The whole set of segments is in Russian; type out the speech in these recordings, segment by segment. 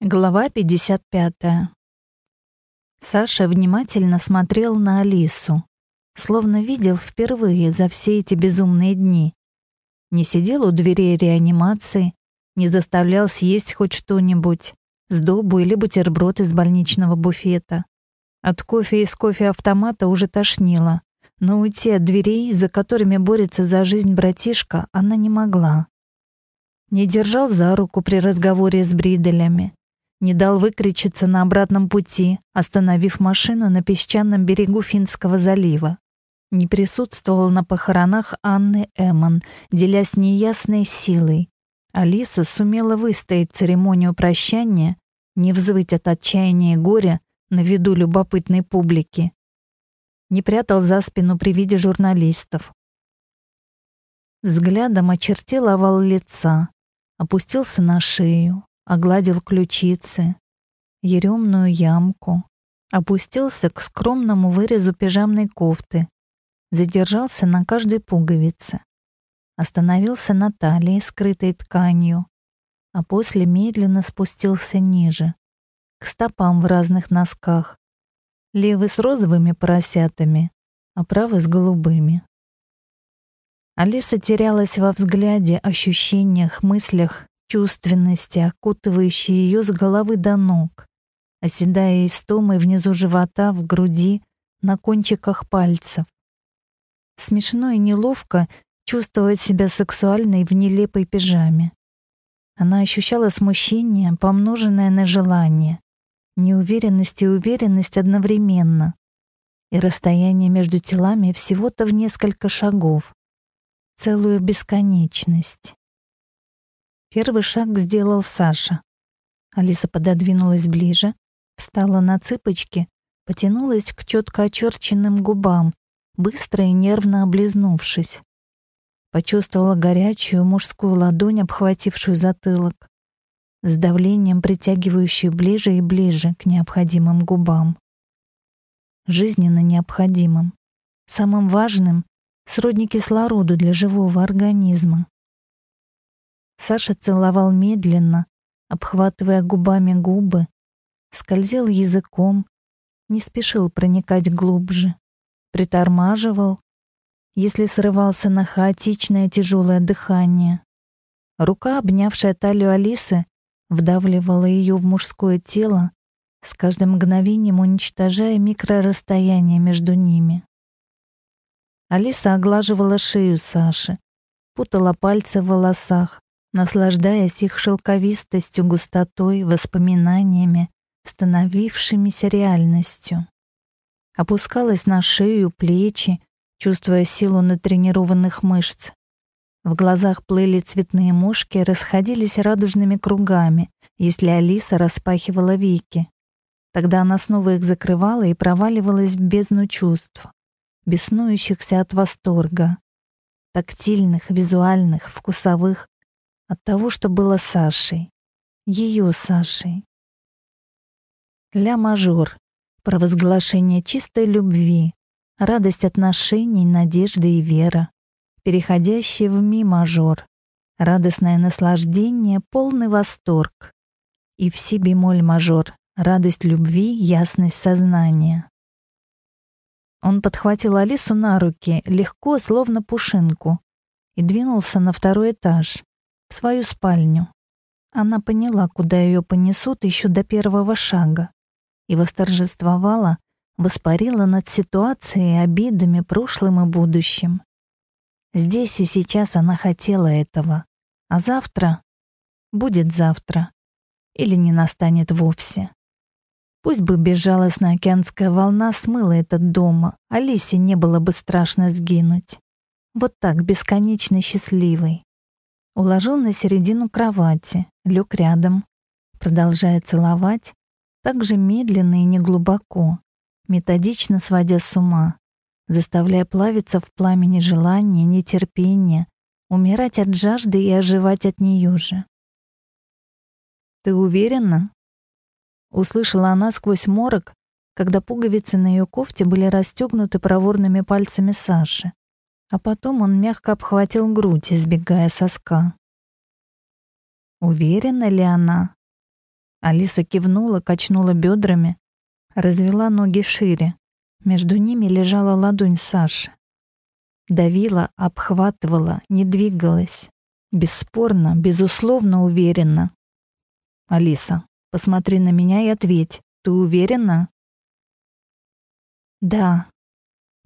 Глава 55. Саша внимательно смотрел на Алису, словно видел впервые за все эти безумные дни. Не сидел у дверей реанимации, не заставлял съесть хоть что-нибудь, сдобу или бутерброд из больничного буфета. От кофе из кофе-автомата уже тошнило, но уйти от дверей, за которыми борется за жизнь братишка, она не могла. Не держал за руку при разговоре с бриделями, не дал выкричиться на обратном пути, остановив машину на песчаном берегу Финского залива. Не присутствовал на похоронах Анны Эммон, делясь неясной силой. Алиса сумела выстоять церемонию прощания, не взвыть от отчаяния и горя на виду любопытной публики. Не прятал за спину при виде журналистов. Взглядом очертил овал лица, опустился на шею, огладил ключицы, еремную ямку, опустился к скромному вырезу пижамной кофты, задержался на каждой пуговице, остановился на талии, скрытой тканью, а после медленно спустился ниже, к стопам в разных носках, левый с розовыми поросятами, а правый с голубыми. Алиса терялась во взгляде, ощущениях, мыслях чувственности, окутывающей ее с головы до ног, оседая истомой внизу живота, в груди, на кончиках пальцев. Смешно и неловко чувствовать себя сексуальной в нелепой пижаме. Она ощущала смущение, помноженное на желание, неуверенность и уверенность одновременно, и расстояние между телами всего-то в несколько шагов, целую бесконечность. Первый шаг сделал Саша. Алиса пододвинулась ближе, встала на цыпочки, потянулась к четко очерченным губам, быстро и нервно облизнувшись. Почувствовала горячую мужскую ладонь, обхватившую затылок, с давлением притягивающую ближе и ближе к необходимым губам. Жизненно необходимым, самым важным, сродни кислороду для живого организма. Саша целовал медленно, обхватывая губами губы, скользил языком, не спешил проникать глубже, притормаживал, если срывался на хаотичное тяжелое дыхание. Рука, обнявшая талию Алисы, вдавливала ее в мужское тело, с каждым мгновением уничтожая микрорасстояние между ними. Алиса оглаживала шею Саши, путала пальцы в волосах, наслаждаясь их шелковистостью, густотой, воспоминаниями, становившимися реальностью. Опускалась на шею, плечи, чувствуя силу натренированных мышц. В глазах плыли цветные мушки, расходились радужными кругами, если Алиса распахивала веки. Тогда она снова их закрывала и проваливалась в бездну чувств, беснующихся от восторга, тактильных, визуальных, вкусовых, от того, что было Сашей, ее Сашей. Ля-мажор, провозглашение чистой любви, радость отношений, надежда и вера, переходящие в ми-мажор, радостное наслаждение, полный восторг, и в си-бемоль-мажор, радость любви, ясность сознания. Он подхватил Алису на руки, легко, словно пушинку, и двинулся на второй этаж, в свою спальню. Она поняла, куда ее понесут еще до первого шага, и восторжествовала, воспарила над ситуацией, обидами, прошлым и будущим. Здесь и сейчас она хотела этого, а завтра будет завтра или не настанет вовсе. Пусть бы безжалостная океанская волна смыла этот дом, Алисе не было бы страшно сгинуть. Вот так, бесконечно счастливой. Уложил на середину кровати, лег рядом, продолжая целовать, так же медленно и неглубоко, методично сводя с ума, заставляя плавиться в пламени желания, нетерпения, умирать от жажды и оживать от нее же. «Ты уверена?» Услышала она сквозь морок, когда пуговицы на ее кофте были расстегнуты проворными пальцами Саши а потом он мягко обхватил грудь, избегая соска. Уверена ли она? Алиса кивнула, качнула бедрами, развела ноги шире. Между ними лежала ладонь Саши. Давила, обхватывала, не двигалась. Бесспорно, безусловно уверенно. «Алиса, посмотри на меня и ответь. Ты уверена?» «Да».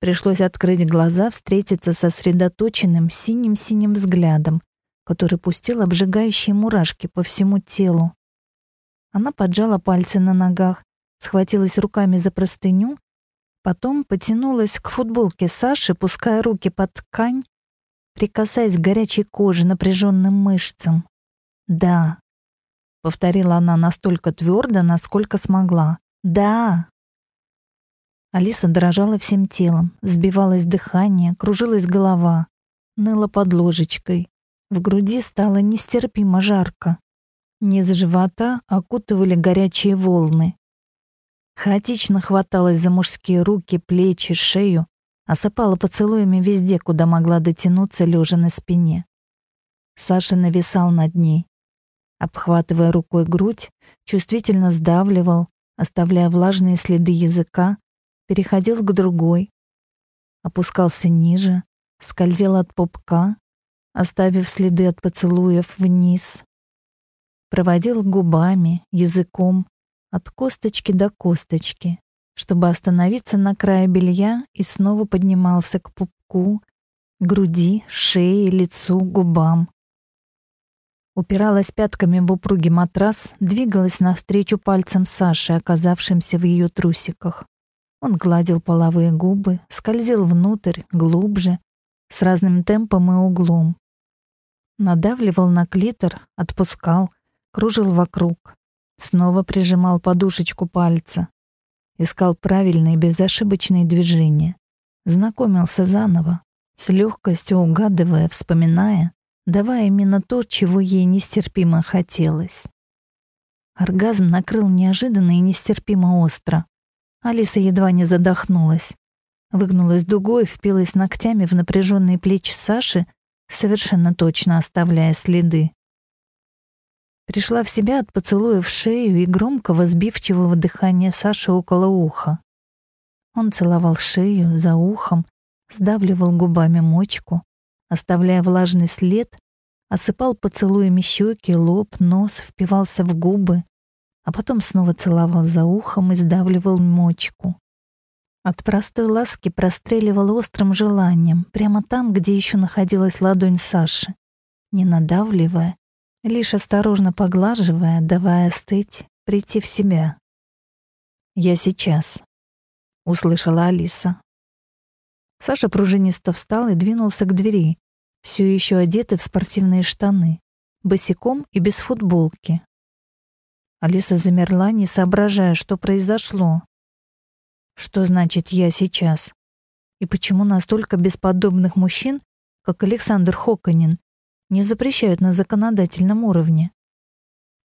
Пришлось открыть глаза, встретиться со сосредоточенным синим-синим взглядом, который пустил обжигающие мурашки по всему телу. Она поджала пальцы на ногах, схватилась руками за простыню, потом потянулась к футболке Саши, пуская руки под ткань, прикасаясь к горячей коже, напряженным мышцам. «Да», — повторила она настолько твердо, насколько смогла. «Да». Алиса дрожала всем телом, сбивалось дыхание, кружилась голова, ныла под ложечкой. В груди стало нестерпимо жарко. Низ живота окутывали горячие волны. Хаотично хваталась за мужские руки, плечи, шею, осыпала поцелуями везде, куда могла дотянуться, лежа на спине. Саша нависал над ней, обхватывая рукой грудь, чувствительно сдавливал, оставляя влажные следы языка, переходил к другой, опускался ниже, скользил от пупка, оставив следы от поцелуев вниз, проводил губами, языком, от косточки до косточки, чтобы остановиться на крае белья и снова поднимался к пупку, груди, шее, лицу, губам. Упиралась пятками в упругий матрас, двигалась навстречу пальцем Саши, оказавшимся в ее трусиках. Он гладил половые губы, скользил внутрь, глубже, с разным темпом и углом. Надавливал на клитор, отпускал, кружил вокруг. Снова прижимал подушечку пальца. Искал правильные безошибочные движения. Знакомился заново, с легкостью угадывая, вспоминая, давая именно то, чего ей нестерпимо хотелось. Оргазм накрыл неожиданно и нестерпимо остро. Алиса едва не задохнулась. Выгнулась дугой, впилась ногтями в напряженные плечи Саши, совершенно точно оставляя следы. Пришла в себя от поцелуя в шею и громкого сбивчивого дыхания Саши около уха. Он целовал шею за ухом, сдавливал губами мочку, оставляя влажный след, осыпал поцелуями щеки, лоб, нос, впивался в губы, а потом снова целовал за ухом и сдавливал мочку. От простой ласки простреливал острым желанием, прямо там, где еще находилась ладонь Саши, не надавливая, лишь осторожно поглаживая, давая остыть, прийти в себя. «Я сейчас», — услышала Алиса. Саша пружинисто встал и двинулся к двери, все еще одетый в спортивные штаны, босиком и без футболки. Алиса замерла, не соображая, что произошло. Что значит «я сейчас»? И почему настолько бесподобных мужчин, как Александр Хоконин, не запрещают на законодательном уровне.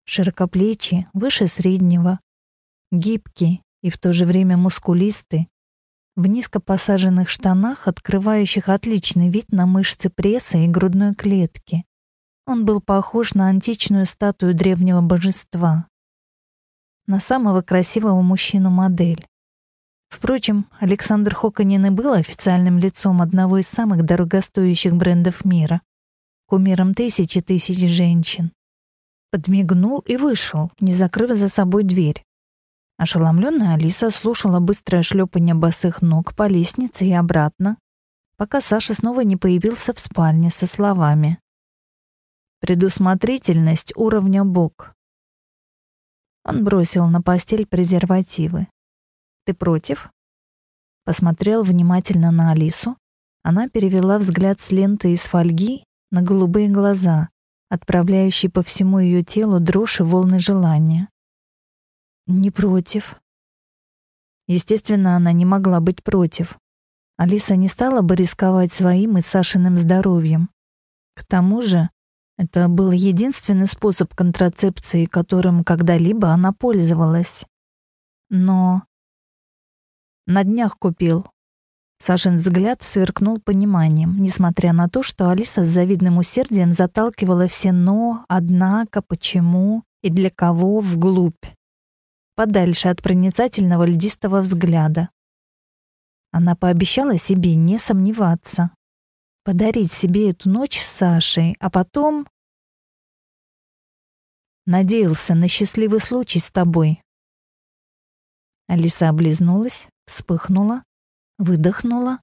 Широкоплечий, выше среднего, гибкий и в то же время мускулистый, в низко посаженных штанах, открывающих отличный вид на мышцы пресса и грудной клетки. Он был похож на античную статую древнего божества. На самого красивого мужчину-модель. Впрочем, Александр Хоконин и был официальным лицом одного из самых дорогостоящих брендов мира кумиром тысячи тысяч женщин. Подмигнул и вышел, не закрыв за собой дверь. Ошеломленная Алиса слушала быстрое шлепание босых ног по лестнице и обратно, пока Саша снова не появился в спальне со словами «Предусмотрительность уровня Бог». Он бросил на постель презервативы. «Ты против?» Посмотрел внимательно на Алису. Она перевела взгляд с ленты из фольги на голубые глаза, отправляющие по всему ее телу дрожь и волны желания. Не против. Естественно, она не могла быть против. Алиса не стала бы рисковать своим и Сашиным здоровьем. К тому же, это был единственный способ контрацепции, которым когда-либо она пользовалась. Но на днях купил, Сашин взгляд сверкнул пониманием, несмотря на то, что Алиса с завидным усердием заталкивала все «но», «однако», «почему». и для кого вглубь, подальше от проницательного льдистого взгляда. Она пообещала себе не сомневаться, подарить себе эту ночь с Сашей, а потом... Надеялся на счастливый случай с тобой. Алиса облизнулась, вспыхнула, выдохнула.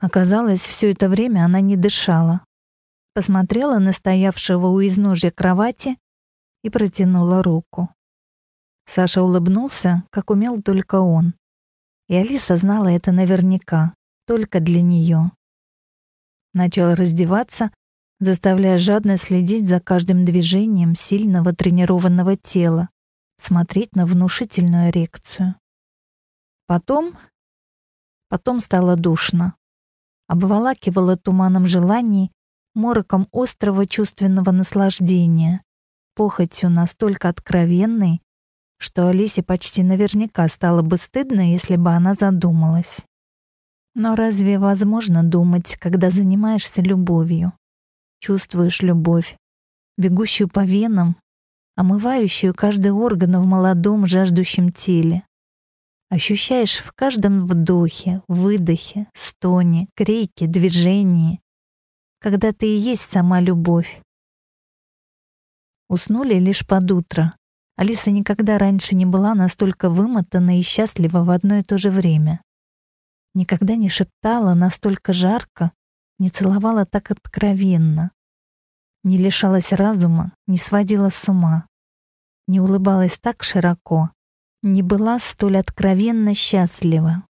Оказалось, все это время она не дышала. Посмотрела на стоявшего у изножья кровати и протянула руку. Саша улыбнулся, как умел только он. И Алиса знала это наверняка, только для нее. Начал раздеваться, заставляя жадно следить за каждым движением сильного тренированного тела, смотреть на внушительную эрекцию. Потом... Потом стало душно. Обволакивало туманом желаний, мороком острого чувственного наслаждения, похотью настолько откровенной, что Алисе почти наверняка стало бы стыдно, если бы она задумалась. Но разве возможно думать, когда занимаешься любовью? Чувствуешь любовь, бегущую по венам, омывающую каждый орган в молодом жаждущем теле. Ощущаешь в каждом вдохе, выдохе, стоне, крике, движении, когда ты и есть сама любовь. Уснули лишь под утро, Алиса никогда раньше не была настолько вымотана и счастлива в одно и то же время. Никогда не шептала настолько жарко, не целовала так откровенно, не лишалась разума, не сводила с ума, не улыбалась так широко, не была столь откровенно счастлива.